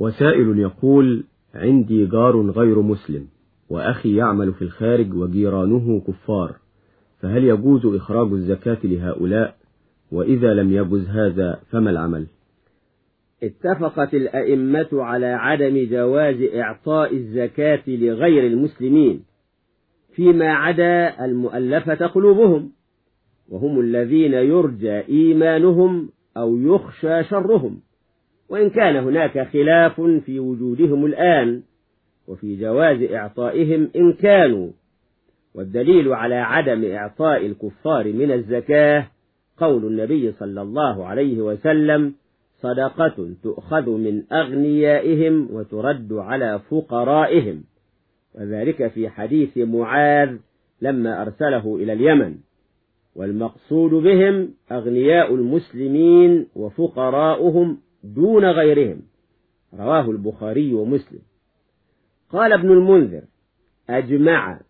وسائل يقول عندي جار غير مسلم وأخي يعمل في الخارج وجيرانه كفار فهل يجوز إخراج الزكاة لهؤلاء؟ وإذا لم يجوز هذا فما العمل؟ اتفقت الأئمة على عدم جواز إعطاء الزكاة لغير المسلمين فيما عدا المؤلفة قلوبهم وهم الذين يرجى إيمانهم أو يخشى شرهم. وإن كان هناك خلاف في وجودهم الآن وفي جواز إعطائهم إن كانوا والدليل على عدم إعطاء الكفار من الزكاة قول النبي صلى الله عليه وسلم صدقة تؤخذ من أغنيائهم وترد على فقرائهم. وذلك في حديث معاذ لما أرسله إلى اليمن. والمقصود بهم أغنياء المسلمين وفقراؤهم دون غيرهم. رواه البخاري ومسلم. قال ابن المنذر أجمع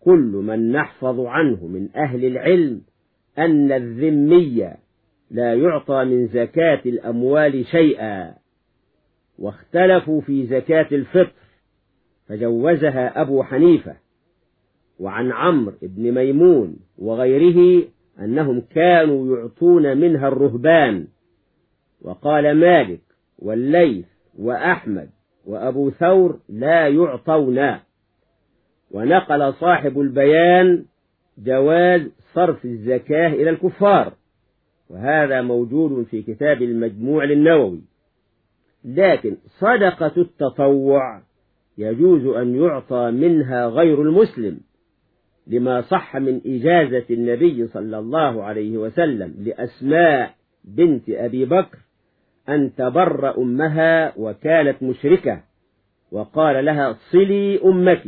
كل من نحفظ عنه من أهل العلم أن الذمي لا يعطى من زكاة الأموال شيئا واختلفوا في زكاة الفطر فجوزها أبو حنيفة وعن عمرو بن ميمون وغيره أنهم كانوا يعطون منها الرهبان. وقال مالك والليث وأحمد وأبو ثور لا يعطون ونقل صاحب البيان جواز صرف الزكاة إلى الكفار وهذا موجود في كتاب المجموع للنووي. لكن صدقة التطوع يجوز أن يعطى منها غير المسلم لما صح من إجازة النبي صلى الله عليه وسلم لأسماء بنت أبي بكر أن تبر أمها وكانت مشركة وقال لها صلي أمك.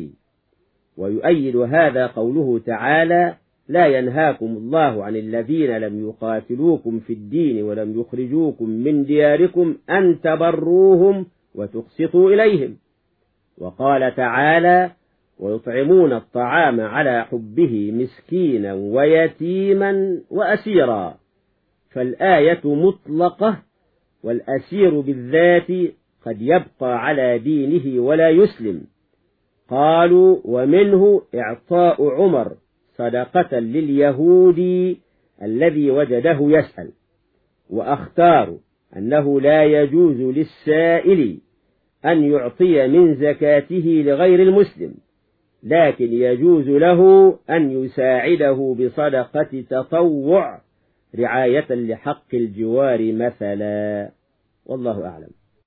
ويؤيد هذا قوله تعالى لا ينهاكم الله عن الذين لم يقاتلوكم في الدين ولم يخرجوكم من دياركم أن تبروهم وتقسطوا إليهم. وقال تعالى ويطعمون الطعام على حبه مسكينا ويتيما وأسيرا. فالآية مطلقة والأسير بالذات قد يبقى على دينه ولا يسلم. قالوا ومنه إعطاء عمر صدقة لليهودي الذي وجده يسأل وأختار أنه لا يجوز للسائل أن يعطي من زكاته لغير المسلم لكن يجوز له أن يساعده بصدقة تطوع رعاية لحق الجوار مثلا. والله أعلم.